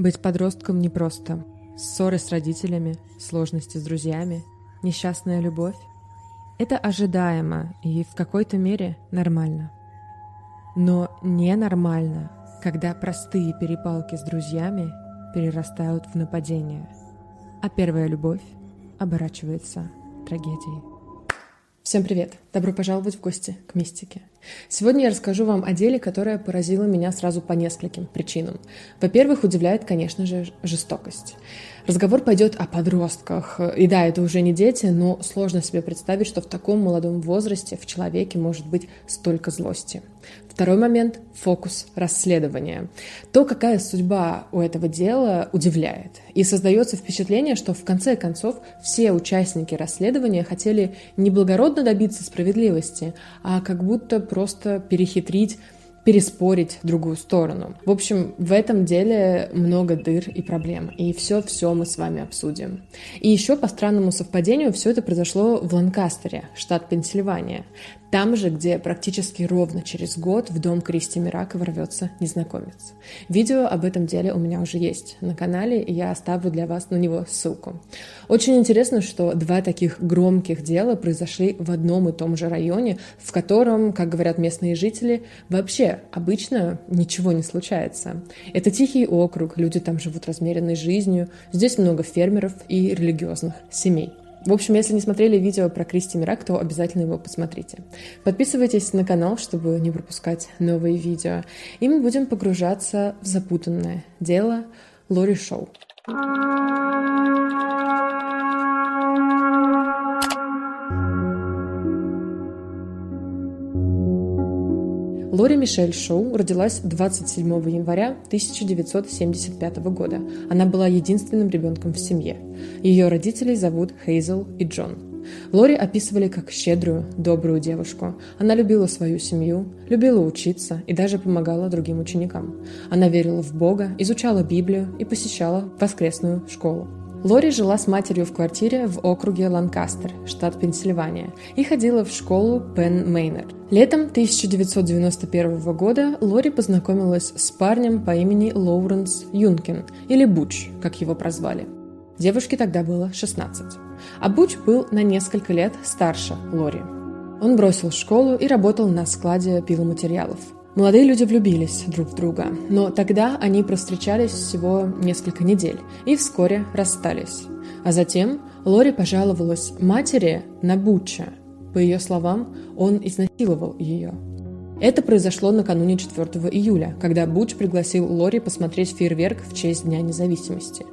Быть подростком непросто. Ссоры с родителями, сложности с друзьями, несчастная любовь. Это ожидаемо и в какой-то мере нормально. Но ненормально, когда простые перепалки с друзьями перерастают в нападение, а первая любовь оборачивается трагедией. Всем привет! Добро пожаловать в гости к мистике. Сегодня я расскажу вам о деле, которое поразило меня сразу по нескольким причинам. Во-первых, удивляет, конечно же, жестокость. Разговор пойдет о подростках. И да, это уже не дети, но сложно себе представить, что в таком молодом возрасте в человеке может быть столько злости. Второй момент – фокус расследования. То, какая судьба у этого дела, удивляет. И создается впечатление, что в конце концов все участники расследования хотели не благородно добиться справедливости, а как будто просто перехитрить переспорить другую сторону. В общем, в этом деле много дыр и проблем, и все-все мы с вами обсудим. И еще по странному совпадению все это произошло в Ланкастере, штат Пенсильвания. Там же, где практически ровно через год в дом Кристи Мирака ворвется незнакомец. Видео об этом деле у меня уже есть на канале, и я оставлю для вас на него ссылку. Очень интересно, что два таких громких дела произошли в одном и том же районе, в котором, как говорят местные жители, вообще обычно ничего не случается. Это тихий округ, люди там живут размеренной жизнью, здесь много фермеров и религиозных семей. В общем, если не смотрели видео про Кристи Мирак, то обязательно его посмотрите. Подписывайтесь на канал, чтобы не пропускать новые видео. И мы будем погружаться в запутанное дело Лори Шоу. Лори Мишель Шоу родилась 27 января 1975 года. Она была единственным ребенком в семье. Ее родителей зовут Хейзел и Джон. Лори описывали как щедрую, добрую девушку. Она любила свою семью, любила учиться и даже помогала другим ученикам. Она верила в Бога, изучала Библию и посещала воскресную школу. Лори жила с матерью в квартире в округе Ланкастер, штат Пенсильвания, и ходила в школу Пен Мейнер. Летом 1991 года Лори познакомилась с парнем по имени Лоуренс Юнкин, или Буч, как его прозвали. Девушке тогда было 16. А Буч был на несколько лет старше Лори. Он бросил школу и работал на складе пиломатериалов – Молодые люди влюбились друг в друга, но тогда они простречались всего несколько недель и вскоре расстались. А затем Лори пожаловалась матери на Буча. По ее словам, он изнасиловал ее. Это произошло накануне 4 июля, когда Буч пригласил Лори посмотреть фейерверк в честь Дня независимости.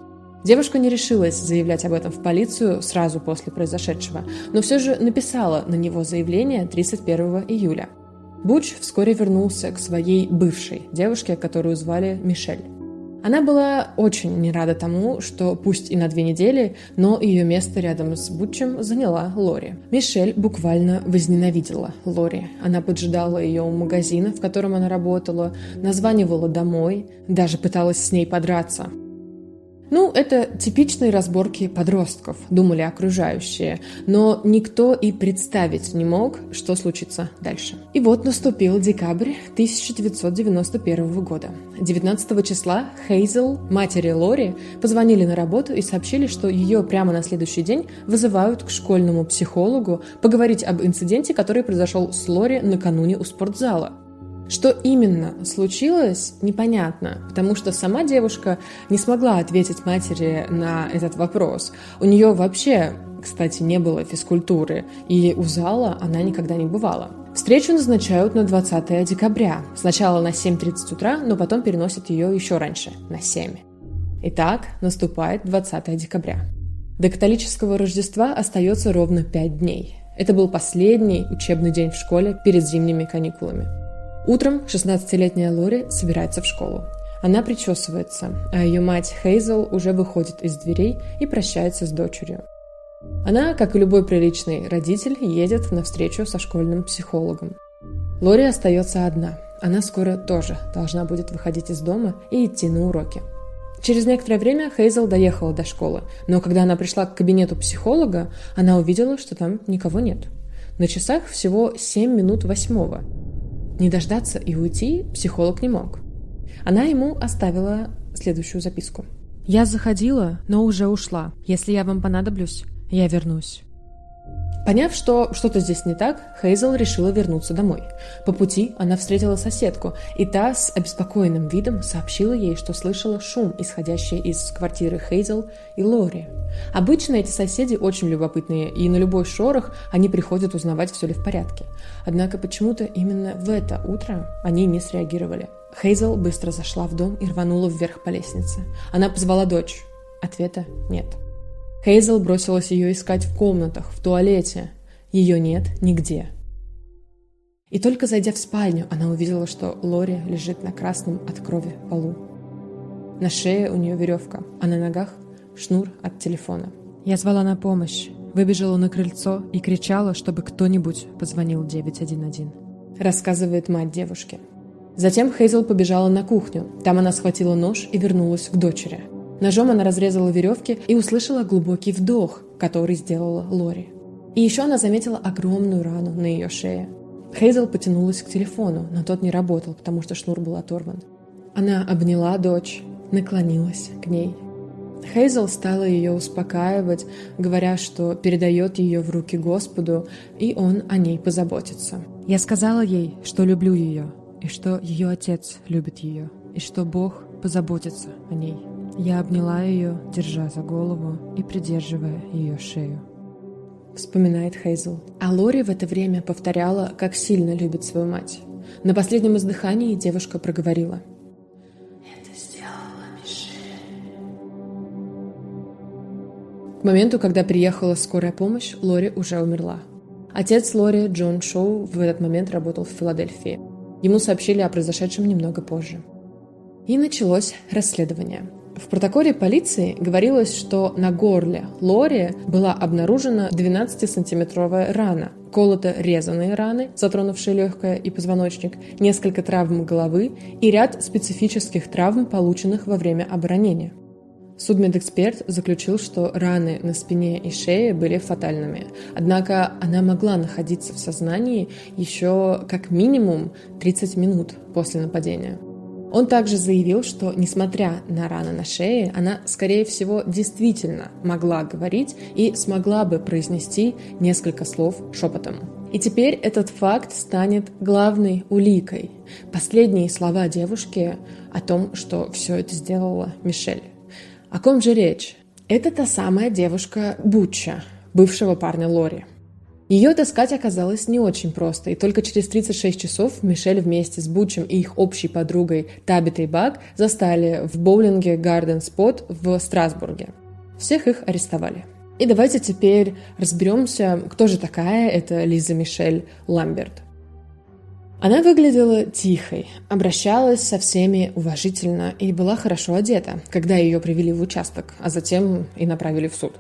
Девушка не решилась заявлять об этом в полицию сразу после произошедшего, но все же написала на него заявление 31 июля – Буч вскоре вернулся к своей бывшей девушке, которую звали Мишель. Она была очень не рада тому, что пусть и на две недели, но ее место рядом с Бутчем заняла Лори. Мишель буквально возненавидела Лори. Она поджидала ее у магазина, в котором она работала, названивала домой, даже пыталась с ней подраться. Ну, это типичные разборки подростков, думали окружающие, но никто и представить не мог, что случится дальше. И вот наступил декабрь 1991 года. 19 числа Хейзел, матери Лори, позвонили на работу и сообщили, что ее прямо на следующий день вызывают к школьному психологу поговорить об инциденте, который произошел с Лори накануне у спортзала. Что именно случилось, непонятно, потому что сама девушка не смогла ответить матери на этот вопрос. У нее вообще, кстати, не было физкультуры, и у зала она никогда не бывала. Встречу назначают на 20 декабря. Сначала на 7.30 утра, но потом переносят ее еще раньше, на 7. Итак, наступает 20 декабря. До католического Рождества остается ровно 5 дней. Это был последний учебный день в школе перед зимними каникулами. Утром 16-летняя Лори собирается в школу. Она причесывается, а ее мать Хейзел уже выходит из дверей и прощается с дочерью. Она, как и любой приличный родитель, едет на встречу со школьным психологом. Лори остается одна. Она скоро тоже должна будет выходить из дома и идти на уроки. Через некоторое время Хейзел доехала до школы, но когда она пришла к кабинету психолога, она увидела, что там никого нет. На часах всего 7 минут восьмого – не дождаться и уйти психолог не мог. Она ему оставила следующую записку. «Я заходила, но уже ушла. Если я вам понадоблюсь, я вернусь». Поняв, что что-то здесь не так, Хейзел решила вернуться домой. По пути она встретила соседку, и та с обеспокоенным видом сообщила ей, что слышала шум, исходящий из квартиры Хейзел и Лори. Обычно эти соседи очень любопытные, и на любой шорох они приходят узнавать, все ли в порядке. Однако почему-то именно в это утро они не среагировали. Хейзел быстро зашла в дом и рванула вверх по лестнице. Она позвала дочь. Ответа нет. Хейзел бросилась ее искать в комнатах, в туалете. Ее нет нигде. И только зайдя в спальню, она увидела, что Лори лежит на красном от крови полу. На шее у нее веревка, а на ногах шнур от телефона. Я звала на помощь, выбежала на крыльцо и кричала, чтобы кто-нибудь позвонил 911. Рассказывает мать девушки. Затем Хейзел побежала на кухню. Там она схватила нож и вернулась к дочери – Ножом она разрезала веревки и услышала глубокий вдох, который сделала Лори. И еще она заметила огромную рану на ее шее. Хейзел потянулась к телефону, но тот не работал, потому что шнур был оторван. Она обняла дочь, наклонилась к ней. Хейзел стала ее успокаивать, говоря, что передает ее в руки Господу, и он о ней позаботится. Я сказала ей, что люблю ее, и что ее отец любит ее, и что Бог позаботится о ней. Я обняла ее, держа за голову и придерживая ее шею. Вспоминает Хейзл. А Лори в это время повторяла, как сильно любит свою мать. На последнем издыхании девушка проговорила. Это сделала Мишель. К моменту, когда приехала скорая помощь, Лори уже умерла. Отец Лори, Джон Шоу, в этот момент работал в Филадельфии. Ему сообщили о произошедшем немного позже. И началось расследование. В протоколе полиции говорилось, что на горле Лори была обнаружена 12-сантиметровая рана, колото-резанные раны, затронувшие легкое и позвоночник, несколько травм головы и ряд специфических травм, полученных во время оборонения. Судмедэксперт заключил, что раны на спине и шее были фатальными. Однако она могла находиться в сознании еще как минимум 30 минут после нападения. Он также заявил, что, несмотря на раны на шее, она, скорее всего, действительно могла говорить и смогла бы произнести несколько слов шепотом. И теперь этот факт станет главной уликой. Последние слова девушки о том, что все это сделала Мишель. О ком же речь? Это та самая девушка Буча, бывшего парня Лори. Ее таскать оказалось не очень просто, и только через 36 часов Мишель вместе с Бучем и их общей подругой Табитой Баг застали в боулинге Гарден Спот в Страсбурге. Всех их арестовали. И давайте теперь разберемся, кто же такая эта Лиза Мишель Ламберт. Она выглядела тихой, обращалась со всеми уважительно и была хорошо одета, когда ее привели в участок, а затем и направили в суд.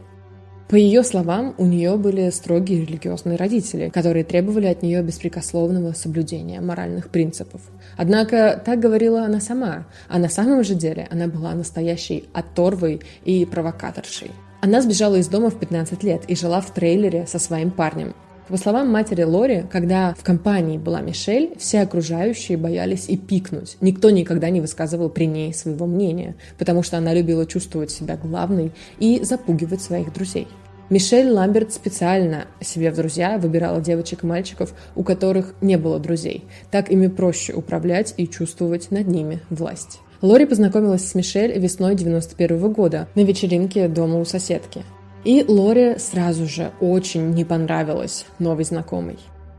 По ее словам, у нее были строгие религиозные родители, которые требовали от нее беспрекословного соблюдения моральных принципов. Однако так говорила она сама, а на самом же деле она была настоящей оторвой и провокаторшей. Она сбежала из дома в 15 лет и жила в трейлере со своим парнем. По словам матери Лори, когда в компании была Мишель, все окружающие боялись и пикнуть. Никто никогда не высказывал при ней своего мнения, потому что она любила чувствовать себя главной и запугивать своих друзей. Мишель Ламберт специально себе в друзья выбирала девочек и мальчиков, у которых не было друзей. Так ими проще управлять и чувствовать над ними власть. Лори познакомилась с Мишель весной 91 года на вечеринке дома у соседки. И Лоре сразу же очень не понравилась новый знакомый.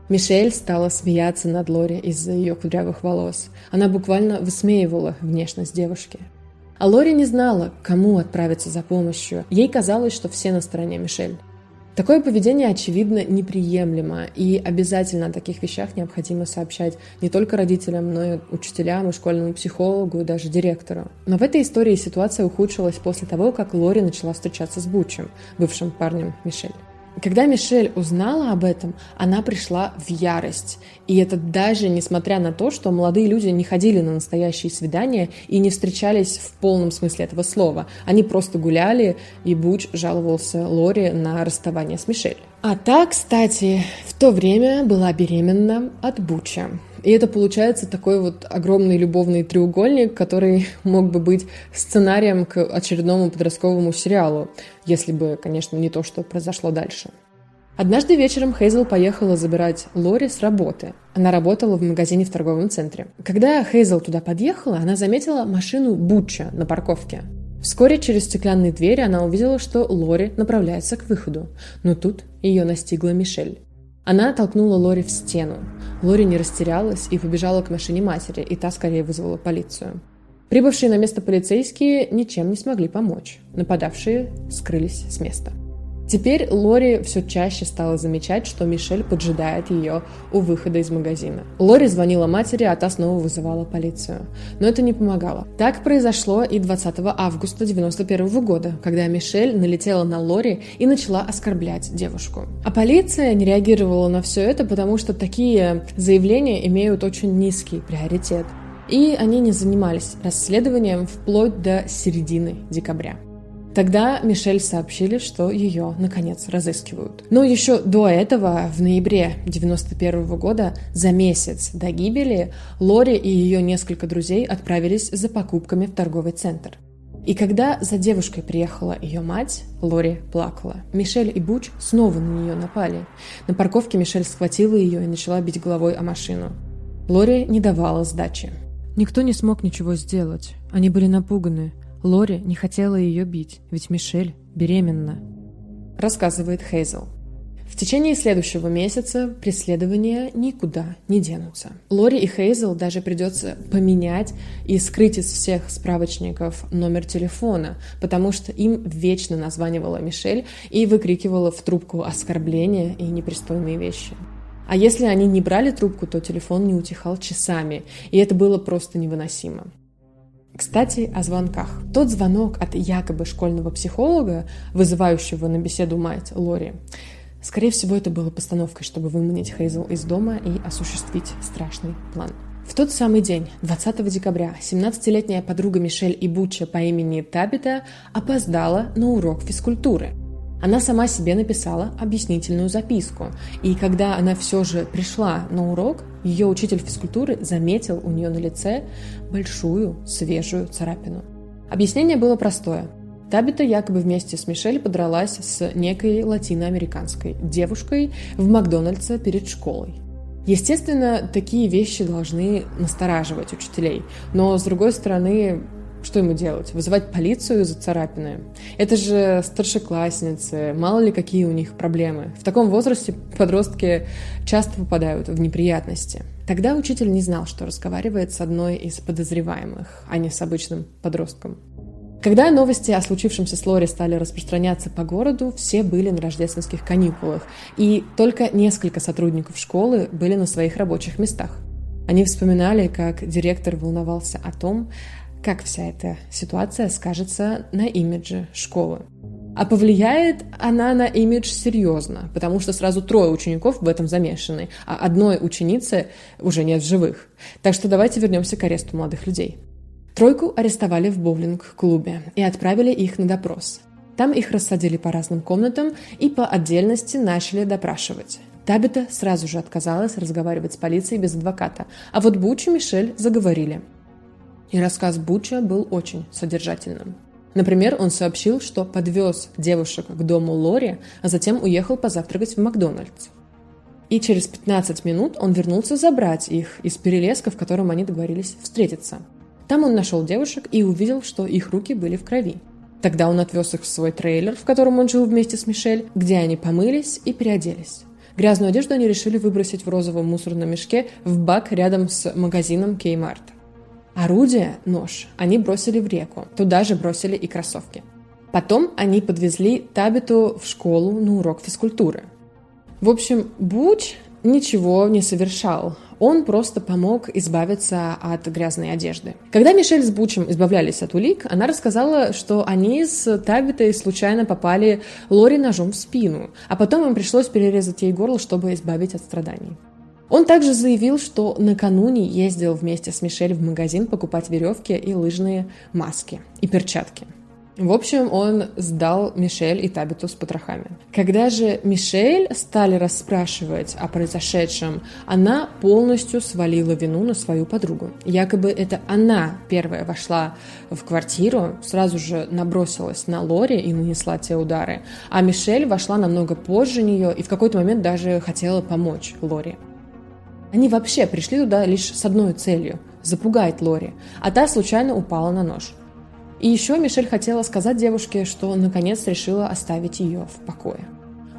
Мишель стала смеяться над Лори из-за ее кудрявых волос. Она буквально высмеивала внешность девушки. А Лори не знала, кому отправиться за помощью. Ей казалось, что все на стороне Мишель. Такое поведение, очевидно, неприемлемо, и обязательно о таких вещах необходимо сообщать не только родителям, но и учителям, и школьному психологу, и даже директору. Но в этой истории ситуация ухудшилась после того, как Лори начала встречаться с Бучем, бывшим парнем Мишель. Когда Мишель узнала об этом, она пришла в ярость. И это даже несмотря на то, что молодые люди не ходили на настоящие свидания и не встречались в полном смысле этого слова. Они просто гуляли, и Буч жаловался Лори на расставание с Мишель. А та, кстати, в то время была беременна от Буча. И это получается такой вот огромный любовный треугольник, который мог бы быть сценарием к очередному подростковому сериалу, если бы, конечно, не то, что произошло дальше. Однажды вечером Хейзел поехала забирать Лори с работы. Она работала в магазине в торговом центре. Когда Хейзел туда подъехала, она заметила машину Бутча на парковке. Вскоре через стеклянные двери она увидела, что Лори направляется к выходу. Но тут ее настигла Мишель. Она толкнула Лори в стену. Лори не растерялась и побежала к машине матери, и та скорее вызвала полицию. Прибывшие на место полицейские ничем не смогли помочь. Нападавшие скрылись с места. Теперь Лори все чаще стала замечать, что Мишель поджидает ее у выхода из магазина. Лори звонила матери, а та снова вызывала полицию. Но это не помогало. Так произошло и 20 августа 1991 года, когда Мишель налетела на Лори и начала оскорблять девушку. А полиция не реагировала на все это, потому что такие заявления имеют очень низкий приоритет. И они не занимались расследованием вплоть до середины декабря. Тогда Мишель сообщили, что ее, наконец, разыскивают. Но еще до этого, в ноябре 91 года, за месяц до гибели, Лори и ее несколько друзей отправились за покупками в торговый центр. И когда за девушкой приехала ее мать, Лори плакала. Мишель и Буч снова на нее напали. На парковке Мишель схватила ее и начала бить головой о машину. Лори не давала сдачи. Никто не смог ничего сделать. Они были напуганы. Лори не хотела ее бить, ведь Мишель беременна. Рассказывает Хейзел. В течение следующего месяца преследования никуда не денутся. Лори и Хейзел даже придется поменять и скрыть из всех справочников номер телефона, потому что им вечно названивала Мишель и выкрикивала в трубку оскорбления и непристойные вещи. А если они не брали трубку, то телефон не утихал часами, и это было просто невыносимо. Кстати, о звонках. Тот звонок от якобы школьного психолога, вызывающего на беседу мать Лори, скорее всего, это было постановкой, чтобы выманить Хейзел из дома и осуществить страшный план. В тот самый день, 20 декабря, 17-летняя подруга Мишель Ибуча по имени Табита опоздала на урок физкультуры – она сама себе написала объяснительную записку. И когда она все же пришла на урок, ее учитель физкультуры заметил у нее на лице большую свежую царапину. Объяснение было простое. Табита якобы вместе с Мишель подралась с некой латиноамериканской девушкой в Макдональдсе перед школой. Естественно, такие вещи должны настораживать учителей, но, с другой стороны, что ему делать? Вызывать полицию за царапины? Это же старшеклассницы, мало ли какие у них проблемы. В таком возрасте подростки часто попадают в неприятности. Тогда учитель не знал, что разговаривает с одной из подозреваемых, а не с обычным подростком. Когда новости о случившемся с Лори стали распространяться по городу, все были на рождественских каникулах, и только несколько сотрудников школы были на своих рабочих местах. Они вспоминали, как директор волновался о том, как вся эта ситуация скажется на имидже школы. А повлияет она на имидж серьезно, потому что сразу трое учеников в этом замешаны, а одной ученицы уже нет в живых. Так что давайте вернемся к аресту молодых людей. Тройку арестовали в боулинг-клубе и отправили их на допрос. Там их рассадили по разным комнатам и по отдельности начали допрашивать. Табита сразу же отказалась разговаривать с полицией без адвоката, а вот Буч и Мишель заговорили – и рассказ Буча был очень содержательным. Например, он сообщил, что подвез девушек к дому Лори, а затем уехал позавтракать в Макдональдс. И через 15 минут он вернулся забрать их из перелеска, в котором они договорились встретиться. Там он нашел девушек и увидел, что их руки были в крови. Тогда он отвез их в свой трейлер, в котором он жил вместе с Мишель, где они помылись и переоделись. Грязную одежду они решили выбросить в розовом мусорном мешке в бак рядом с магазином Кеймарт. Орудие, нож, они бросили в реку. Туда же бросили и кроссовки. Потом они подвезли Табиту в школу на урок физкультуры. В общем, Буч ничего не совершал. Он просто помог избавиться от грязной одежды. Когда Мишель с Бучем избавлялись от улик, она рассказала, что они с Табитой случайно попали Лори ножом в спину, а потом им пришлось перерезать ей горло, чтобы избавить от страданий. Он также заявил, что накануне ездил вместе с Мишель в магазин покупать веревки и лыжные маски и перчатки. В общем, он сдал Мишель и Табиту с потрохами. Когда же Мишель стали расспрашивать о произошедшем, она полностью свалила вину на свою подругу. Якобы это она первая вошла в квартиру, сразу же набросилась на Лори и нанесла те удары, а Мишель вошла намного позже нее и в какой-то момент даже хотела помочь Лори. Они вообще пришли туда лишь с одной целью – запугать Лори, а та случайно упала на нож. И еще Мишель хотела сказать девушке, что наконец решила оставить ее в покое.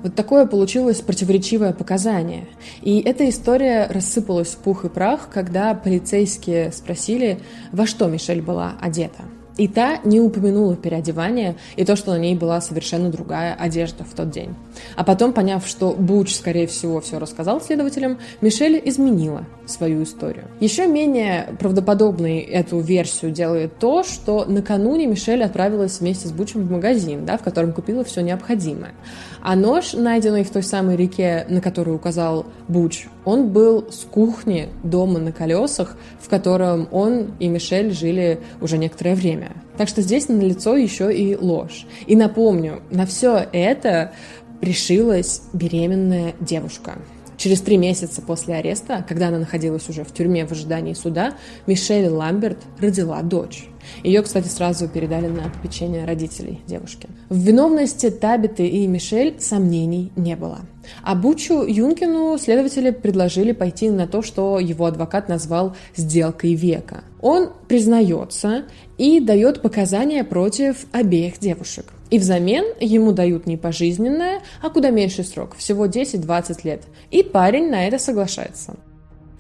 Вот такое получилось противоречивое показание. И эта история рассыпалась в пух и прах, когда полицейские спросили, во что Мишель была одета – и та не упомянула переодевание и то, что на ней была совершенно другая одежда в тот день. А потом, поняв, что Буч, скорее всего, все рассказал следователям, Мишель изменила свою историю. Еще менее правдоподобной эту версию делает то, что накануне Мишель отправилась вместе с Бучем в магазин, да, в котором купила все необходимое. А нож, найденный в той самой реке, на которую указал Буч, он был с кухни дома на колесах, в котором он и Мишель жили уже некоторое время. Так что здесь налицо еще и ложь. И напомню, на все это пришилась беременная девушка. Через три месяца после ареста, когда она находилась уже в тюрьме в ожидании суда, Мишель Ламберт родила дочь. Ее, кстати, сразу передали на попечение родителей девушки. В виновности Табиты и Мишель сомнений не было. А Бучу Юнкину следователи предложили пойти на то, что его адвокат назвал «сделкой века». Он признается и дает показания против обеих девушек. И взамен ему дают не пожизненное, а куда меньший срок, всего 10-20 лет. И парень на это соглашается.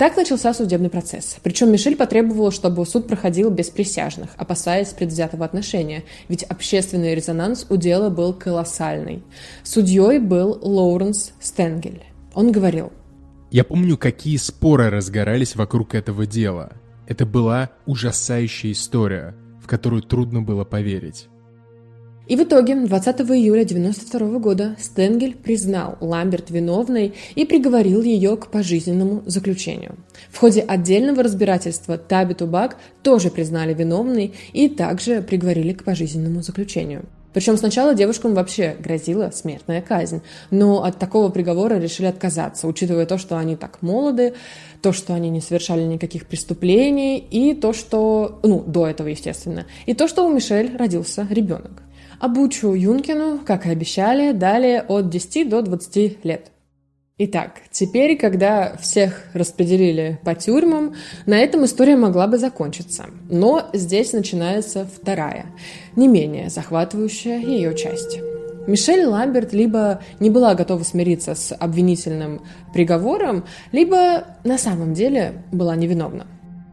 Так начался судебный процесс. Причем Мишель потребовала, чтобы суд проходил без присяжных, опасаясь предвзятого отношения, ведь общественный резонанс у дела был колоссальный. Судьей был Лоуренс Стенгель. Он говорил, «Я помню, какие споры разгорались вокруг этого дела. Это была ужасающая история, в которую трудно было поверить. И в итоге 20 июля 1992 года Стенгель признал Ламберт виновной и приговорил ее к пожизненному заключению. В ходе отдельного разбирательства Табиту Бак тоже признали виновной и также приговорили к пожизненному заключению. Причем сначала девушкам вообще грозила смертная казнь, но от такого приговора решили отказаться, учитывая то, что они так молоды, то, что они не совершали никаких преступлений, и то, что... Ну, до этого, естественно. И то, что у Мишель родился ребенок. А Бучу Юнкину, как и обещали, дали от 10 до 20 лет. Итак, теперь, когда всех распределили по тюрьмам, на этом история могла бы закончиться. Но здесь начинается вторая, не менее захватывающая ее часть. Мишель Ламберт либо не была готова смириться с обвинительным приговором, либо на самом деле была невиновна.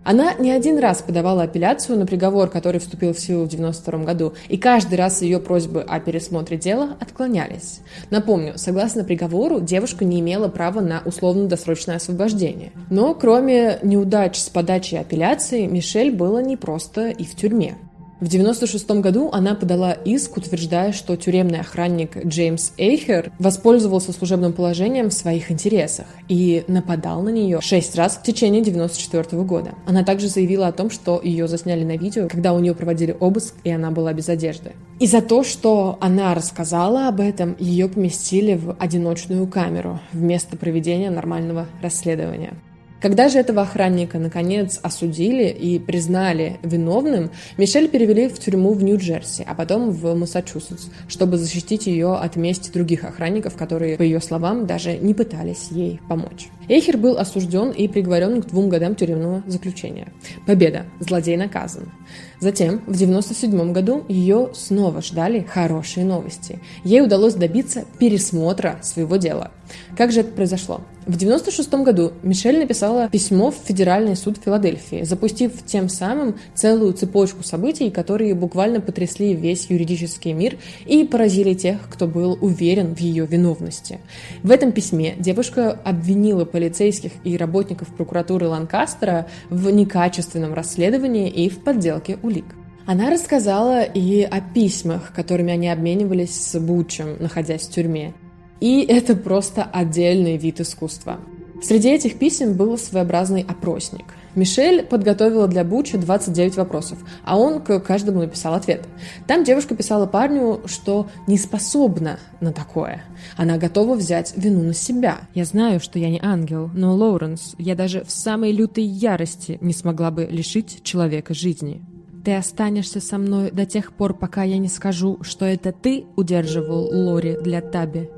Она не один раз подавала апелляцию на приговор, который вступил в силу в 1992 году, и каждый раз ее просьбы о пересмотре дела отклонялись. Напомню, согласно приговору, девушка не имела права на условно-досрочное освобождение. Но кроме неудач с подачей апелляции, Мишель была не просто и в тюрьме. В 1996 году она подала иск, утверждая, что тюремный охранник Джеймс Эйхер воспользовался служебным положением в своих интересах и нападал на нее шесть раз в течение 1994 года. Она также заявила о том, что ее засняли на видео, когда у нее проводили обыск, и она была без одежды. И за то, что она рассказала об этом, ее поместили в одиночную камеру вместо проведения нормального расследования. Когда же этого охранника наконец осудили и признали виновным, Мишель перевели в тюрьму в Нью-Джерси, а потом в Массачусетс, чтобы защитить ее от мести других охранников, которые, по ее словам, даже не пытались ей помочь. Эйхер был осужден и приговорен к двум годам тюремного заключения. Победа. Злодей наказан. Затем, в 1997 году, ее снова ждали хорошие новости. Ей удалось добиться пересмотра своего дела. Как же это произошло? В 1996 году Мишель написала письмо в Федеральный суд Филадельфии, запустив тем самым целую цепочку событий, которые буквально потрясли весь юридический мир и поразили тех, кто был уверен в ее виновности. В этом письме девушка обвинила полицейских и работников прокуратуры Ланкастера в некачественном расследовании и в подделке улик. Она рассказала и о письмах, которыми они обменивались с Бучем, находясь в тюрьме. И это просто отдельный вид искусства. Среди этих писем был своеобразный опросник. Мишель подготовила для Буча 29 вопросов, а он к каждому написал ответ. Там девушка писала парню, что не способна на такое. Она готова взять вину на себя. Я знаю, что я не ангел, но, Лоуренс, я даже в самой лютой ярости не смогла бы лишить человека жизни. Ты останешься со мной до тех пор, пока я не скажу, что это ты удерживал Лори для Таби.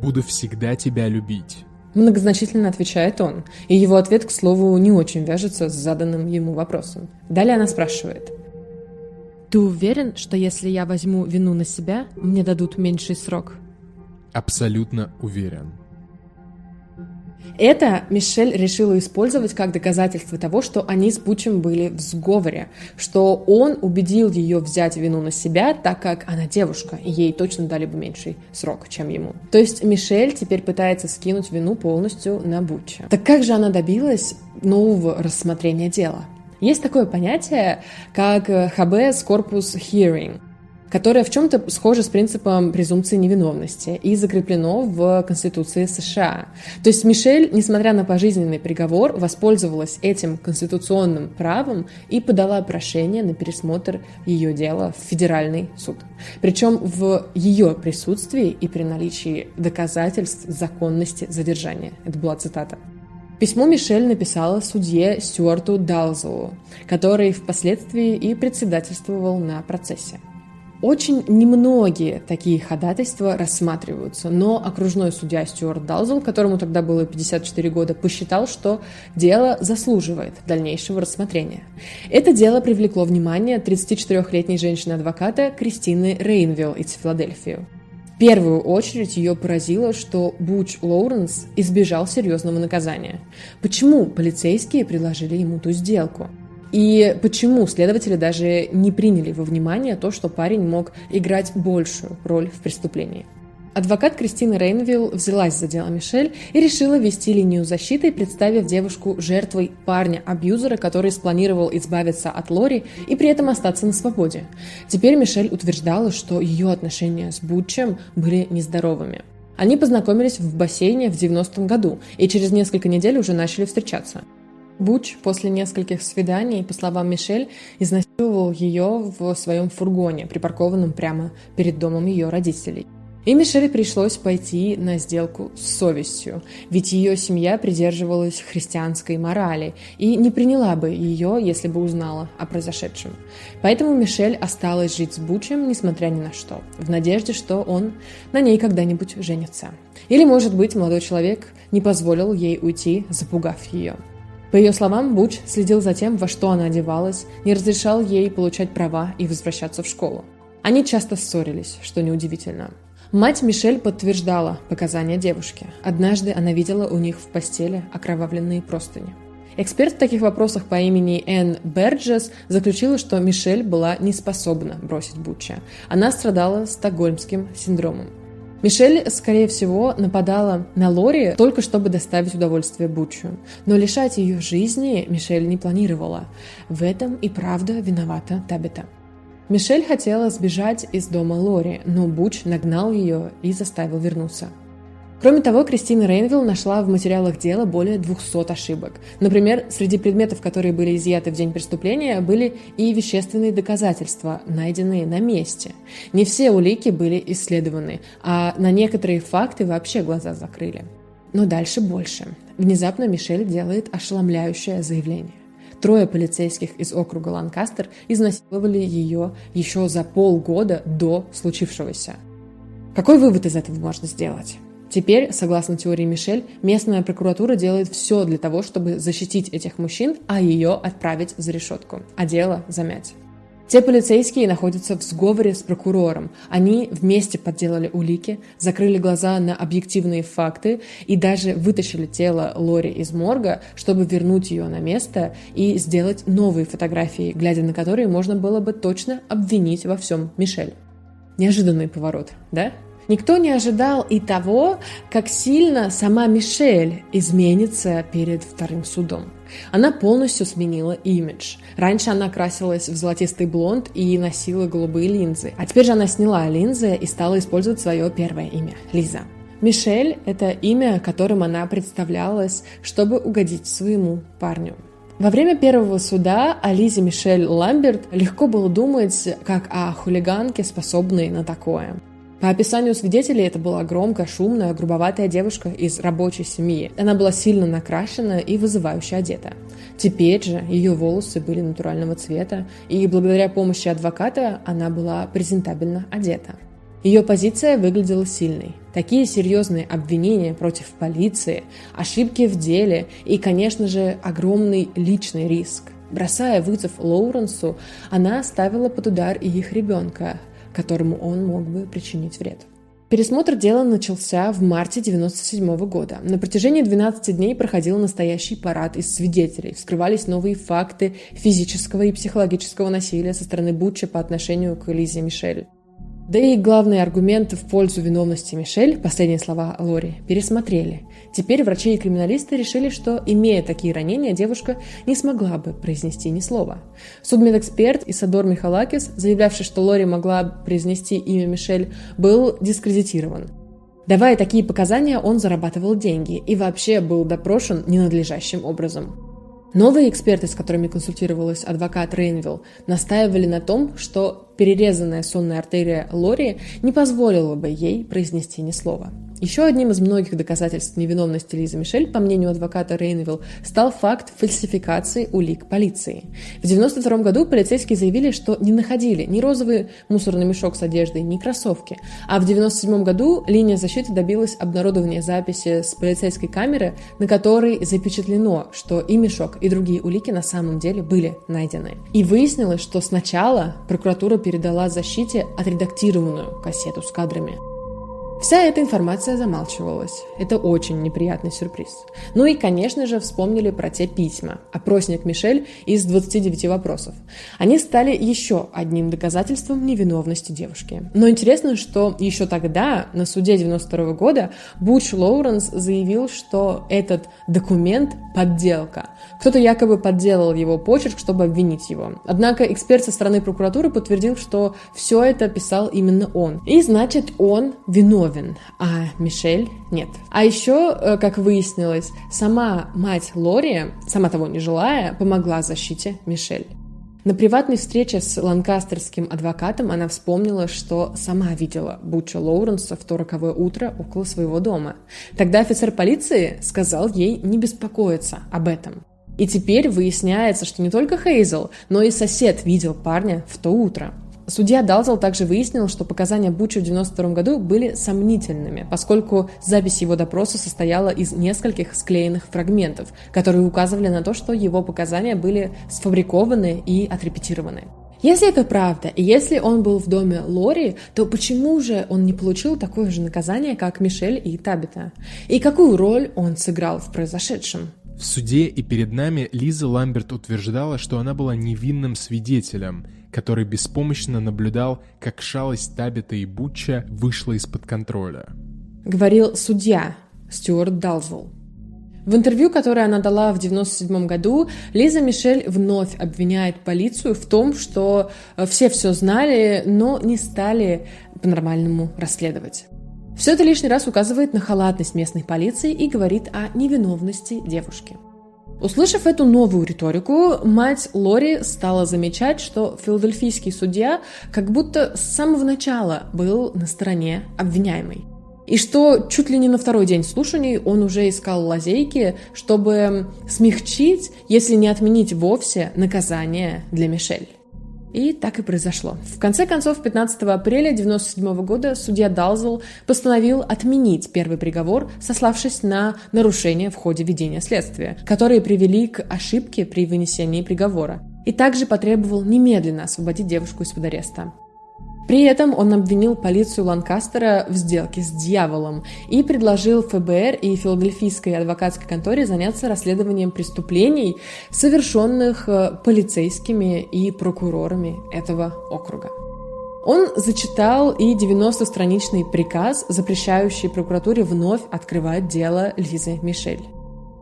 Буду всегда тебя любить. Многозначительно отвечает он, и его ответ, к слову, не очень вяжется с заданным ему вопросом. Далее она спрашивает. Ты уверен, что если я возьму вину на себя, мне дадут меньший срок? Абсолютно уверен. Это Мишель решила использовать как доказательство того, что они с Бучем были в сговоре, что он убедил ее взять вину на себя, так как она девушка, и ей точно дали бы меньший срок, чем ему. То есть Мишель теперь пытается скинуть вину полностью на Буча. Так как же она добилась нового рассмотрения дела? Есть такое понятие, как habeas corpus hearing которое в чем-то схоже с принципом презумпции невиновности и закреплено в Конституции США. То есть Мишель, несмотря на пожизненный приговор, воспользовалась этим конституционным правом и подала прошение на пересмотр ее дела в федеральный суд. Причем в ее присутствии и при наличии доказательств законности задержания. Это была цитата. Письмо Мишель написала судье Стюарту Далзелу, который впоследствии и председательствовал на процессе. Очень немногие такие ходатайства рассматриваются, но окружной судья Стюарт Далзел, которому тогда было 54 года, посчитал, что дело заслуживает дальнейшего рассмотрения. Это дело привлекло внимание 34-летней женщины-адвоката Кристины Рейнвилл из Филадельфии. В первую очередь ее поразило, что Буч Лоуренс избежал серьезного наказания. Почему полицейские предложили ему ту сделку? И почему следователи даже не приняли во внимание то, что парень мог играть большую роль в преступлении? Адвокат Кристины Рейнвилл взялась за дело Мишель и решила вести линию защиты, представив девушку жертвой парня-абьюзера, который спланировал избавиться от Лори и при этом остаться на свободе. Теперь Мишель утверждала, что ее отношения с Бутчем были нездоровыми. Они познакомились в бассейне в 90-м году и через несколько недель уже начали встречаться. Буч после нескольких свиданий, по словам Мишель, изнасиловал ее в своем фургоне, припаркованном прямо перед домом ее родителей. И Мишель пришлось пойти на сделку с совестью, ведь ее семья придерживалась христианской морали и не приняла бы ее, если бы узнала о произошедшем. Поэтому Мишель осталась жить с Бучем, несмотря ни на что, в надежде, что он на ней когда-нибудь женится. Или, может быть, молодой человек не позволил ей уйти, запугав ее. По ее словам, Буч следил за тем, во что она одевалась, не разрешал ей получать права и возвращаться в школу. Они часто ссорились, что неудивительно. Мать Мишель подтверждала показания девушки. Однажды она видела у них в постели окровавленные простыни. Эксперт в таких вопросах по имени Энн Берджес заключила, что Мишель была не способна бросить Буча. Она страдала стокгольмским синдромом. Мишель, скорее всего, нападала на Лори только чтобы доставить удовольствие Бучу. Но лишать ее жизни Мишель не планировала. В этом и правда виновата Табита. Мишель хотела сбежать из дома Лори, но Буч нагнал ее и заставил вернуться. Кроме того, Кристина Рейнвилл нашла в материалах дела более 200 ошибок. Например, среди предметов, которые были изъяты в день преступления, были и вещественные доказательства, найденные на месте. Не все улики были исследованы, а на некоторые факты вообще глаза закрыли. Но дальше больше. Внезапно Мишель делает ошеломляющее заявление. Трое полицейских из округа Ланкастер изнасиловали ее еще за полгода до случившегося. Какой вывод из этого можно сделать? Теперь, согласно теории Мишель, местная прокуратура делает все для того, чтобы защитить этих мужчин, а ее отправить за решетку, а дело замять. Те полицейские находятся в сговоре с прокурором. Они вместе подделали улики, закрыли глаза на объективные факты и даже вытащили тело Лори из морга, чтобы вернуть ее на место и сделать новые фотографии, глядя на которые можно было бы точно обвинить во всем Мишель. Неожиданный поворот, да? Никто не ожидал и того, как сильно сама Мишель изменится перед вторым судом. Она полностью сменила имидж. Раньше она красилась в золотистый блонд и носила голубые линзы. А теперь же она сняла линзы и стала использовать свое первое имя – Лиза. Мишель – это имя, которым она представлялась, чтобы угодить своему парню. Во время первого суда о Лизе Мишель Ламберт легко было думать, как о хулиганке, способной на такое. По описанию свидетелей, это была громкая, шумная, грубоватая девушка из рабочей семьи. Она была сильно накрашена и вызывающе одета. Теперь же ее волосы были натурального цвета, и благодаря помощи адвоката она была презентабельно одета. Ее позиция выглядела сильной. Такие серьезные обвинения против полиции, ошибки в деле и, конечно же, огромный личный риск. Бросая вызов Лоуренсу, она ставила под удар и их ребенка, которому он мог бы причинить вред. Пересмотр дела начался в марте 1997 года. На протяжении 12 дней проходил настоящий парад из свидетелей. Вскрывались новые факты физического и психологического насилия со стороны Бутча по отношению к Лизе Мишель. Да и главные аргументы в пользу виновности Мишель, последние слова Лори, пересмотрели. Теперь врачи и криминалисты решили, что, имея такие ранения, девушка не смогла бы произнести ни слова. Судмедэксперт Исадор Михалакис, заявлявший, что Лори могла произнести имя Мишель, был дискредитирован. Давая такие показания, он зарабатывал деньги и вообще был допрошен ненадлежащим образом. Новые эксперты, с которыми консультировалась адвокат Рейнвилл, настаивали на том, что перерезанная сонная артерия Лори не позволила бы ей произнести ни слова. Еще одним из многих доказательств невиновности Лизы Мишель, по мнению адвоката Рейнвилл, стал факт фальсификации улик полиции. В 1992 году полицейские заявили, что не находили ни розовый мусорный мешок с одеждой, ни кроссовки. А в 1997 году линия защиты добилась обнародования записи с полицейской камеры, на которой запечатлено, что и мешок, и другие улики на самом деле были найдены. И выяснилось, что сначала прокуратура передала защите отредактированную кассету с кадрами. Вся эта информация замалчивалась. Это очень неприятный сюрприз. Ну и, конечно же, вспомнили про те письма. Опросник Мишель из 29 вопросов. Они стали еще одним доказательством невиновности девушки. Но интересно, что еще тогда, на суде 92 года, Буч Лоуренс заявил, что этот документ – подделка. Кто-то якобы подделал его почерк, чтобы обвинить его. Однако эксперт со стороны прокуратуры подтвердил, что все это писал именно он. И значит, он виновен виновен, а Мишель нет. А еще, э, как выяснилось, сама мать Лори, сама того не желая, помогла защите Мишель. На приватной встрече с ланкастерским адвокатом она вспомнила, что сама видела Буча Лоуренса в то роковое утро около своего дома. Тогда офицер полиции сказал ей не беспокоиться об этом. И теперь выясняется, что не только Хейзел, но и сосед видел парня в то утро. Судья Далзел также выяснил, что показания Буча в 1992 году были сомнительными, поскольку запись его допроса состояла из нескольких склеенных фрагментов, которые указывали на то, что его показания были сфабрикованы и отрепетированы. Если это правда, и если он был в доме Лори, то почему же он не получил такое же наказание, как Мишель и Табита? И какую роль он сыграл в произошедшем? В суде и перед нами Лиза Ламберт утверждала, что она была невинным свидетелем, который беспомощно наблюдал, как шалость Табита и Бутча вышла из-под контроля. Говорил судья Стюарт Далзвелл. В интервью, которое она дала в 1997 году, Лиза Мишель вновь обвиняет полицию в том, что э, все все знали, но не стали по-нормальному расследовать. Все это лишний раз указывает на халатность местной полиции и говорит о невиновности девушки. Услышав эту новую риторику, мать Лори стала замечать, что филадельфийский судья как будто с самого начала был на стороне обвиняемой. И что чуть ли не на второй день слушаний он уже искал лазейки, чтобы смягчить, если не отменить вовсе, наказание для Мишель. И так и произошло. В конце концов, 15 апреля 1997 года судья Далзел постановил отменить первый приговор, сославшись на нарушения в ходе ведения следствия, которые привели к ошибке при вынесении приговора, и также потребовал немедленно освободить девушку из-под ареста. При этом он обвинил полицию Ланкастера в сделке с дьяволом и предложил ФБР и филадельфийской адвокатской конторе заняться расследованием преступлений, совершенных э, полицейскими и прокурорами этого округа. Он зачитал и 90-страничный приказ, запрещающий прокуратуре вновь открывать дело Лизы Мишель.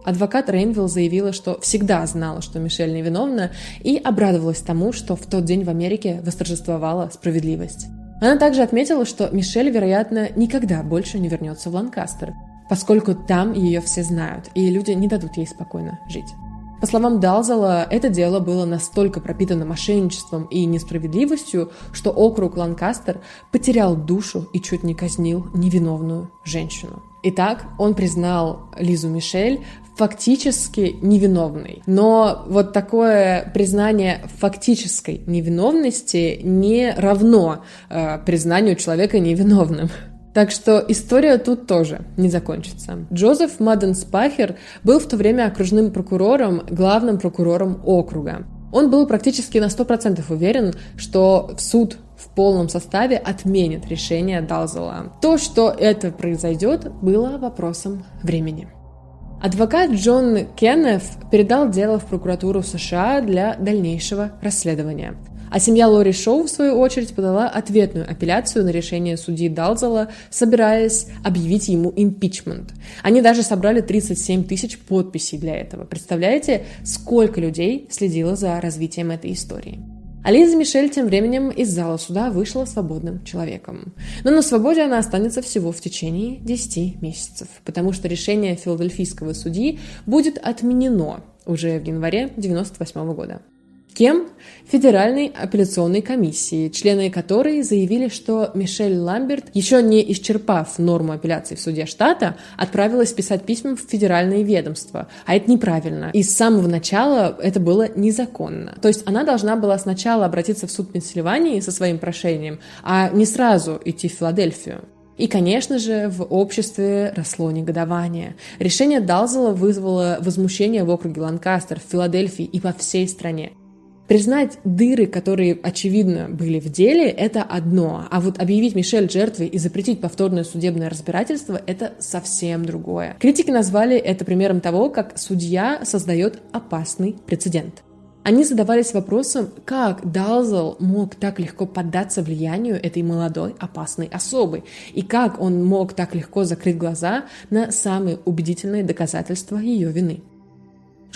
Адвокат Рейнвилл заявила, что всегда знала, что Мишель невиновна, и обрадовалась тому, что в тот день в Америке восторжествовала справедливость. Она также отметила, что Мишель, вероятно, никогда больше не вернется в Ланкастер, поскольку там ее все знают, и люди не дадут ей спокойно жить. По словам Далзела, это дело было настолько пропитано мошенничеством и несправедливостью, что округ Ланкастер потерял душу и чуть не казнил невиновную женщину. Итак, он признал Лизу Мишель фактически невиновной. Но вот такое признание фактической невиновности не равно э, признанию человека невиновным. Так что история тут тоже не закончится. Джозеф Мадденспахер был в то время окружным прокурором, главным прокурором округа. Он был практически на 100% уверен, что в суд в полном составе отменит решение Далзела. То, что это произойдет, было вопросом времени. Адвокат Джон Кеннеф передал дело в прокуратуру США для дальнейшего расследования. А семья Лори Шоу, в свою очередь, подала ответную апелляцию на решение судьи Далзела, собираясь объявить ему импичмент. Они даже собрали 37 тысяч подписей для этого. Представляете, сколько людей следило за развитием этой истории? А Лиза Мишель тем временем из зала суда вышла свободным человеком. Но на свободе она останется всего в течение 10 месяцев, потому что решение филадельфийского судьи будет отменено уже в январе 1998 года. Кем? Федеральной апелляционной комиссии, члены которой заявили, что Мишель Ламберт, еще не исчерпав норму апелляции в суде штата, отправилась писать письма в федеральные ведомства. А это неправильно. И с самого начала это было незаконно. То есть она должна была сначала обратиться в суд Пенсильвании со своим прошением, а не сразу идти в Филадельфию. И, конечно же, в обществе росло негодование. Решение Далзела вызвало возмущение в округе Ланкастер, в Филадельфии и по всей стране. Признать дыры, которые, очевидно, были в деле, это одно, а вот объявить Мишель жертвой и запретить повторное судебное разбирательство – это совсем другое. Критики назвали это примером того, как судья создает опасный прецедент. Они задавались вопросом, как Далзел мог так легко поддаться влиянию этой молодой опасной особы, и как он мог так легко закрыть глаза на самые убедительные доказательства ее вины.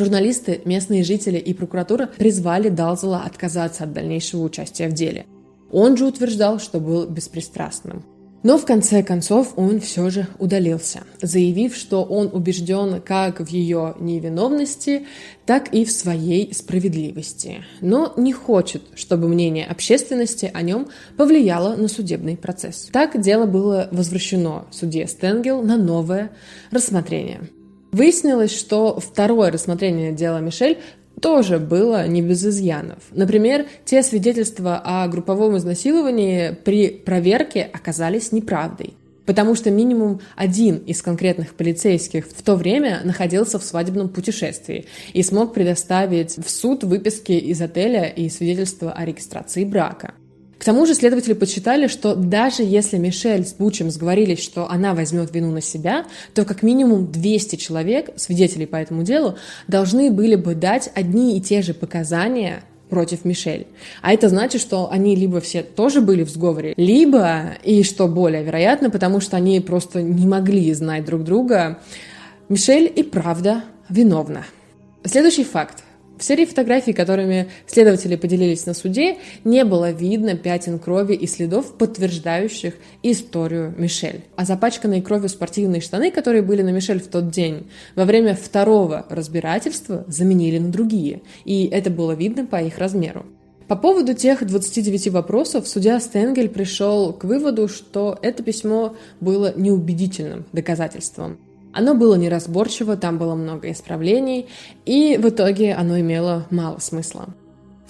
Журналисты, местные жители и прокуратура призвали Далзела отказаться от дальнейшего участия в деле. Он же утверждал, что был беспристрастным. Но в конце концов он все же удалился, заявив, что он убежден как в ее невиновности, так и в своей справедливости, но не хочет, чтобы мнение общественности о нем повлияло на судебный процесс. Так дело было возвращено судье Стенгел на новое рассмотрение. Выяснилось, что второе рассмотрение дела Мишель тоже было не без изъянов. Например, те свидетельства о групповом изнасиловании при проверке оказались неправдой. Потому что минимум один из конкретных полицейских в то время находился в свадебном путешествии и смог предоставить в суд выписки из отеля и свидетельства о регистрации брака. К тому же следователи подсчитали, что даже если Мишель с Бучем сговорились, что она возьмет вину на себя, то как минимум 200 человек, свидетелей по этому делу, должны были бы дать одни и те же показания против Мишель. А это значит, что они либо все тоже были в сговоре, либо, и что более вероятно, потому что они просто не могли знать друг друга, Мишель и правда виновна. Следующий факт. В серии фотографий, которыми следователи поделились на суде, не было видно пятен крови и следов, подтверждающих историю Мишель. А запачканные кровью спортивные штаны, которые были на Мишель в тот день, во время второго разбирательства заменили на другие, и это было видно по их размеру. По поводу тех 29 вопросов судья Стенгель пришел к выводу, что это письмо было неубедительным доказательством. Оно было неразборчиво, там было много исправлений, и в итоге оно имело мало смысла.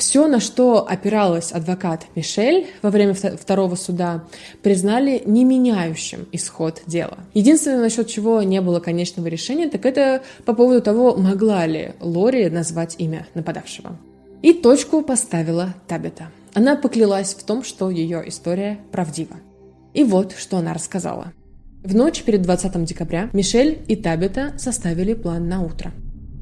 Все, на что опиралась адвокат Мишель во время второго суда, признали не меняющим исход дела. Единственное, насчет чего не было конечного решения, так это по поводу того, могла ли Лори назвать имя нападавшего. И точку поставила Табита. Она поклялась в том, что ее история правдива. И вот, что она рассказала. В ночь перед 20 декабря Мишель и Табита составили план на утро.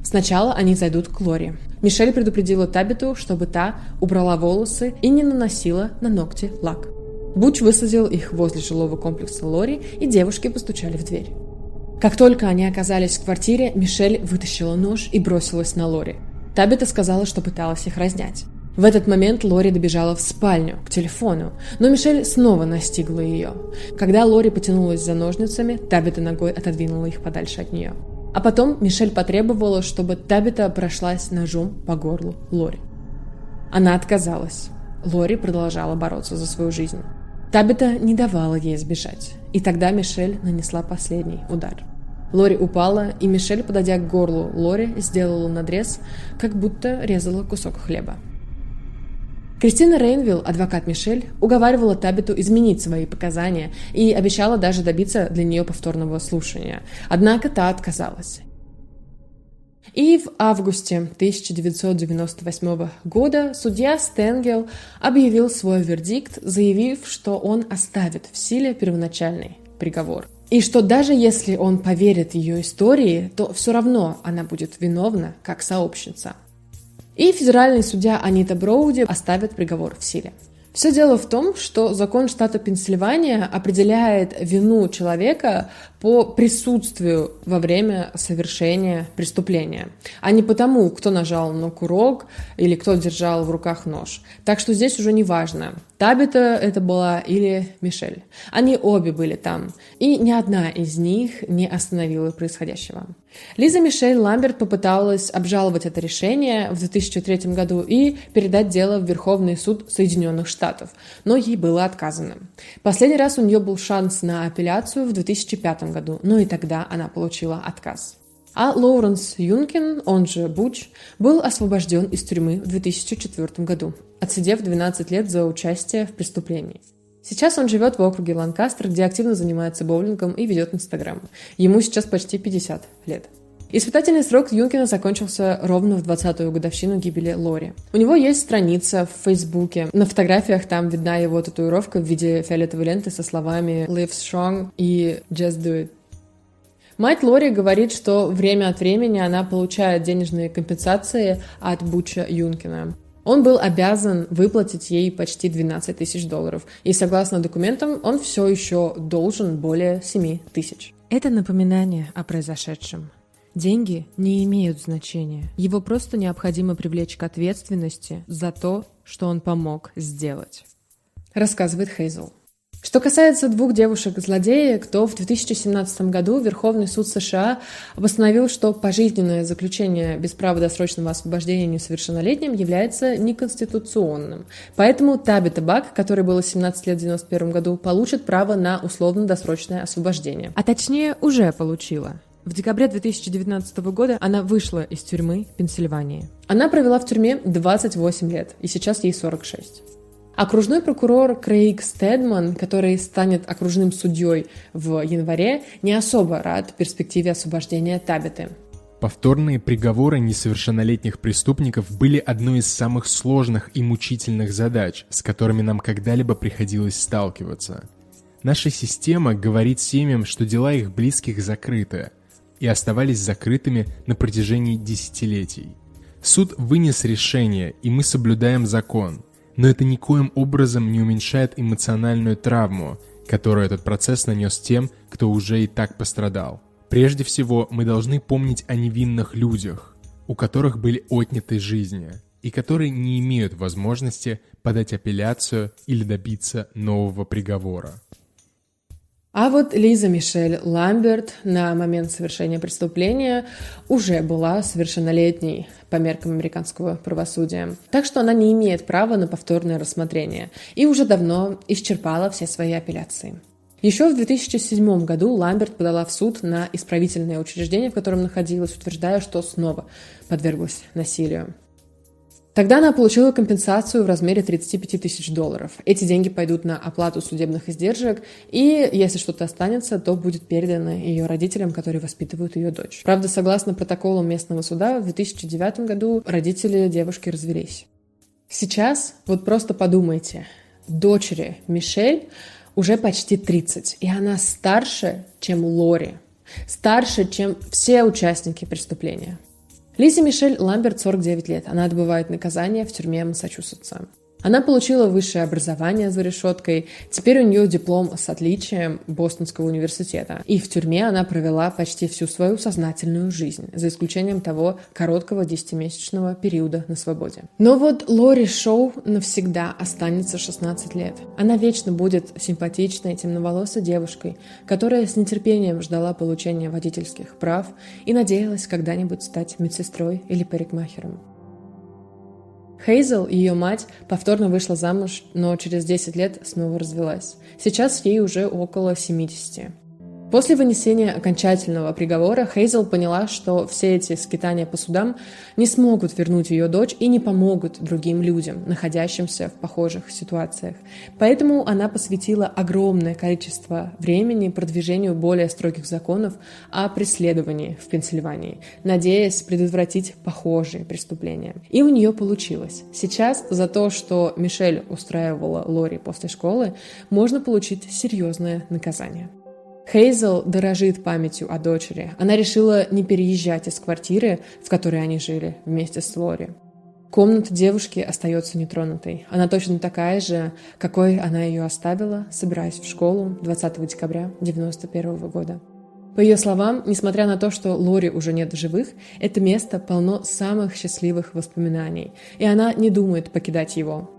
Сначала они зайдут к Лори. Мишель предупредила Табиту, чтобы та убрала волосы и не наносила на ногти лак. Буч высадил их возле жилого комплекса Лори, и девушки постучали в дверь. Как только они оказались в квартире, Мишель вытащила нож и бросилась на Лори. Табита сказала, что пыталась их разнять. В этот момент Лори добежала в спальню, к телефону, но Мишель снова настигла ее. Когда Лори потянулась за ножницами, Табита ногой отодвинула их подальше от нее. А потом Мишель потребовала, чтобы Табита прошлась ножом по горлу Лори. Она отказалась. Лори продолжала бороться за свою жизнь. Табита не давала ей сбежать, и тогда Мишель нанесла последний удар. Лори упала, и Мишель, подойдя к горлу Лори, сделала надрез, как будто резала кусок хлеба. Кристина Рейнвилл, адвокат Мишель, уговаривала Табиту изменить свои показания и обещала даже добиться для нее повторного слушания. Однако та отказалась. И в августе 1998 года судья Стенгел объявил свой вердикт, заявив, что он оставит в силе первоначальный приговор. И что даже если он поверит ее истории, то все равно она будет виновна как сообщница. И федеральный судья Анита Броуди оставит приговор в силе. Все дело в том, что закон штата Пенсильвания определяет вину человека по присутствию во время совершения преступления, а не потому, кто нажал на курок или кто держал в руках нож. Так что здесь уже не важно, Табита это была или Мишель. Они обе были там, и ни одна из них не остановила происходящего. Лиза Мишель Ламберт попыталась обжаловать это решение в 2003 году и передать дело в Верховный суд Соединенных Штатов, но ей было отказано. Последний раз у нее был шанс на апелляцию в 2005 году, но и тогда она получила отказ. А Лоуренс Юнкин, он же Буч, был освобожден из тюрьмы в 2004 году, отсидев 12 лет за участие в преступлении. Сейчас он живет в округе Ланкастер, где активно занимается боулингом и ведет Инстаграм. Ему сейчас почти 50 лет. Испытательный срок Юнкина закончился ровно в 20-ю годовщину гибели Лори. У него есть страница в Фейсбуке. На фотографиях там видна его татуировка в виде фиолетовой ленты со словами «Live strong» и «Just do it». Мать Лори говорит, что время от времени она получает денежные компенсации от Буча Юнкина. Он был обязан выплатить ей почти 12 тысяч долларов, и согласно документам он все еще должен более 7 тысяч. Это напоминание о произошедшем. Деньги не имеют значения. Его просто необходимо привлечь к ответственности за то, что он помог сделать. Рассказывает Хейзел. Что касается двух девушек-злодеек, то в 2017 году Верховный суд США постановил, что пожизненное заключение без права досрочного освобождения несовершеннолетним является неконституционным. Поэтому Табита Бак, который было 17 лет в 1991 году, получит право на условно-досрочное освобождение. А точнее, уже получила. В декабре 2019 года она вышла из тюрьмы Пенсильвании. Она провела в тюрьме 28 лет, и сейчас ей 46. Окружной прокурор Крейг Стедман, который станет окружным судьей в январе, не особо рад перспективе освобождения Табиты. Повторные приговоры несовершеннолетних преступников были одной из самых сложных и мучительных задач, с которыми нам когда-либо приходилось сталкиваться. Наша система говорит семьям, что дела их близких закрыты, и оставались закрытыми на протяжении десятилетий. Суд вынес решение, и мы соблюдаем закон – но это никоим образом не уменьшает эмоциональную травму, которую этот процесс нанес тем, кто уже и так пострадал. Прежде всего, мы должны помнить о невинных людях, у которых были отняты жизни, и которые не имеют возможности подать апелляцию или добиться нового приговора. А вот Лиза Мишель Ламберт на момент совершения преступления уже была совершеннолетней по меркам американского правосудия. Так что она не имеет права на повторное рассмотрение и уже давно исчерпала все свои апелляции. Еще в 2007 году Ламберт подала в суд на исправительное учреждение, в котором находилась, утверждая, что снова подверглась насилию. Тогда она получила компенсацию в размере 35 тысяч долларов. Эти деньги пойдут на оплату судебных издержек, и если что-то останется, то будет передано ее родителям, которые воспитывают ее дочь. Правда, согласно протоколу местного суда, в 2009 году родители девушки развелись. Сейчас, вот просто подумайте, дочери Мишель уже почти 30, и она старше, чем Лори, старше, чем все участники преступления. Лизе Мишель Ламберт 49 лет. Она отбывает наказание в тюрьме Массачусетса. Она получила высшее образование за решеткой, теперь у нее диплом с отличием Бостонского университета. И в тюрьме она провела почти всю свою сознательную жизнь, за исключением того короткого десятимесячного периода на свободе. Но вот Лори Шоу навсегда останется 16 лет. Она вечно будет симпатичной, темноволосой девушкой, которая с нетерпением ждала получения водительских прав и надеялась когда-нибудь стать медсестрой или парикмахером. Хейзел, ее мать, повторно вышла замуж, но через 10 лет снова развелась. Сейчас ей уже около 70. После вынесения окончательного приговора Хейзел поняла, что все эти скитания по судам не смогут вернуть ее дочь и не помогут другим людям, находящимся в похожих ситуациях. Поэтому она посвятила огромное количество времени продвижению более строгих законов о преследовании в Пенсильвании, надеясь предотвратить похожие преступления. И у нее получилось. Сейчас за то, что Мишель устраивала Лори после школы, можно получить серьезное наказание. Хейзел дорожит памятью о дочери. Она решила не переезжать из квартиры, в которой они жили, вместе с Лори. Комната девушки остается нетронутой. Она точно такая же, какой она ее оставила, собираясь в школу 20 декабря 1991 года. По ее словам, несмотря на то, что Лори уже нет в живых, это место полно самых счастливых воспоминаний, и она не думает покидать его.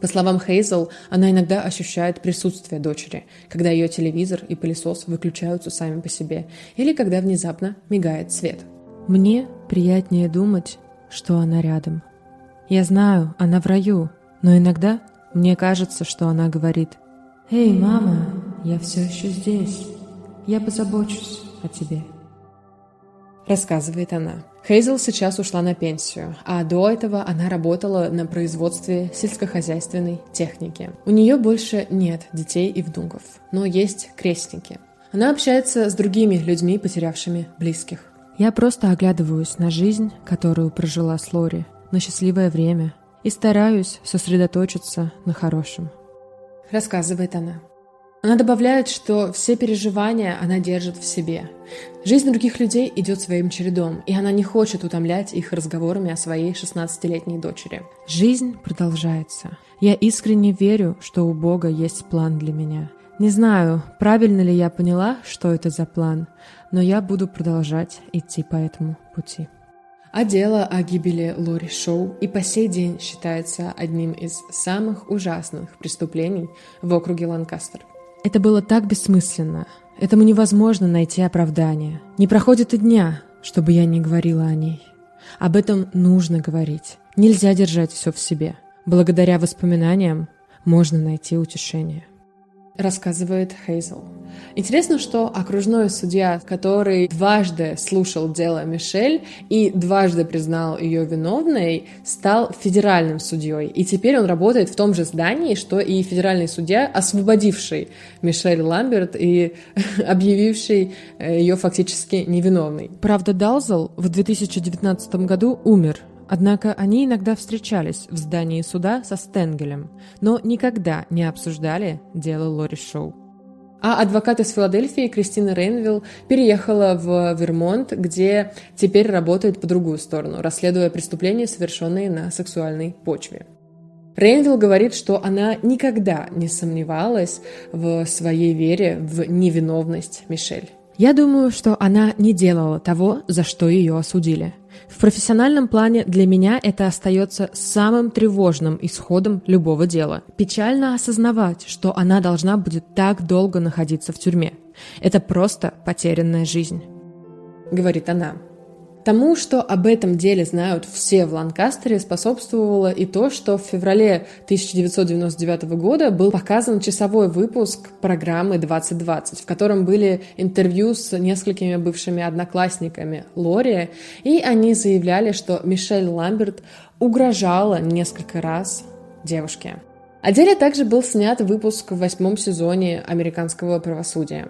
По словам Хейзел, она иногда ощущает присутствие дочери, когда ее телевизор и пылесос выключаются сами по себе, или когда внезапно мигает свет. Мне приятнее думать, что она рядом. Я знаю, она в раю, но иногда мне кажется, что она говорит «Эй, мама, я все еще здесь. Я позабочусь о тебе» рассказывает она. Хейзел сейчас ушла на пенсию, а до этого она работала на производстве сельскохозяйственной техники. У нее больше нет детей и внуков, но есть крестники. Она общается с другими людьми, потерявшими близких. Я просто оглядываюсь на жизнь, которую прожила с Лори, на счастливое время, и стараюсь сосредоточиться на хорошем. Рассказывает она. Она добавляет, что все переживания она держит в себе. Жизнь других людей идет своим чередом, и она не хочет утомлять их разговорами о своей 16-летней дочери. Жизнь продолжается. Я искренне верю, что у Бога есть план для меня. Не знаю, правильно ли я поняла, что это за план, но я буду продолжать идти по этому пути. А дело о гибели Лори Шоу и по сей день считается одним из самых ужасных преступлений в округе Ланкастер – это было так бессмысленно. Этому невозможно найти оправдание. Не проходит и дня, чтобы я не говорила о ней. Об этом нужно говорить. Нельзя держать все в себе. Благодаря воспоминаниям можно найти утешение рассказывает Хейзел. Интересно, что окружной судья, который дважды слушал дело Мишель и дважды признал ее виновной, стал федеральным судьей. И теперь он работает в том же здании, что и федеральный судья, освободивший Мишель Ламберт и объявивший э, ее фактически невиновной. Правда, Далзел в 2019 году умер Однако они иногда встречались в здании суда со Стенгелем, но никогда не обсуждали дело Лори Шоу. А адвокат из Филадельфии Кристина Рейнвилл переехала в Вермонт, где теперь работает по другую сторону, расследуя преступления, совершенные на сексуальной почве. Рейнвилл говорит, что она никогда не сомневалась в своей вере в невиновность Мишель. Я думаю, что она не делала того, за что ее осудили. В профессиональном плане для меня это остается самым тревожным исходом любого дела. Печально осознавать, что она должна будет так долго находиться в тюрьме. Это просто потерянная жизнь. Говорит она. Тому, что об этом деле знают все в Ланкастере, способствовало и то, что в феврале 1999 года был показан часовой выпуск программы «2020», в котором были интервью с несколькими бывшими одноклассниками Лори, и они заявляли, что Мишель Ламберт угрожала несколько раз девушке. О деле также был снят выпуск в восьмом сезоне «Американского правосудия».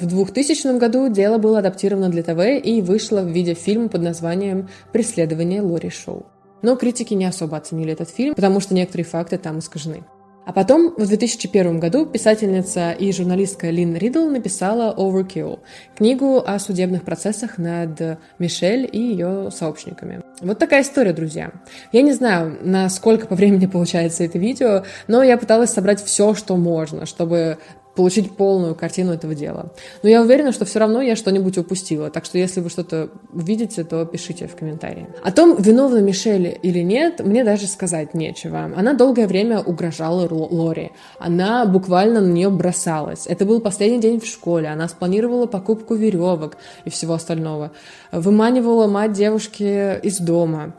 В 2000 году дело было адаптировано для ТВ и вышло в виде фильма под названием «Преследование Лори Шоу». Но критики не особо оценили этот фильм, потому что некоторые факты там искажены. А потом в 2001 году писательница и журналистка Лин Ридл написала Overkill, книгу о судебных процессах над Мишель и ее сообщниками. Вот такая история, друзья. Я не знаю, насколько по времени получается это видео, но я пыталась собрать все, что можно, чтобы получить полную картину этого дела. Но я уверена, что все равно я что-нибудь упустила. Так что если вы что-то увидите, то пишите в комментарии. О том, виновна Мишель или нет, мне даже сказать нечего. Она долгое время угрожала Лори. Она буквально на нее бросалась. Это был последний день в школе. Она спланировала покупку веревок и всего остального. Выманивала мать девушки из дома.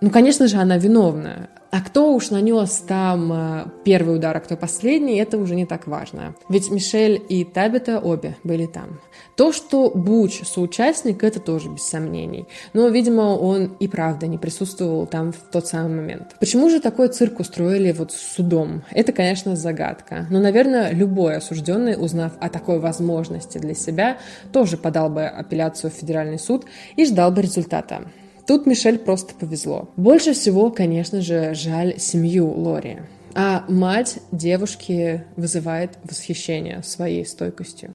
Ну, конечно же, она виновна. А кто уж нанес там э, первый удар, а кто последний, это уже не так важно. Ведь Мишель и Табита обе были там. То, что Буч соучастник, это тоже без сомнений. Но, видимо, он и правда не присутствовал там в тот самый момент. Почему же такой цирк устроили вот с судом? Это, конечно, загадка. Но, наверное, любой осужденный, узнав о такой возможности для себя, тоже подал бы апелляцию в федеральный суд и ждал бы результата. Тут Мишель просто повезло. Больше всего, конечно же, жаль семью Лори. А мать девушки вызывает восхищение своей стойкостью.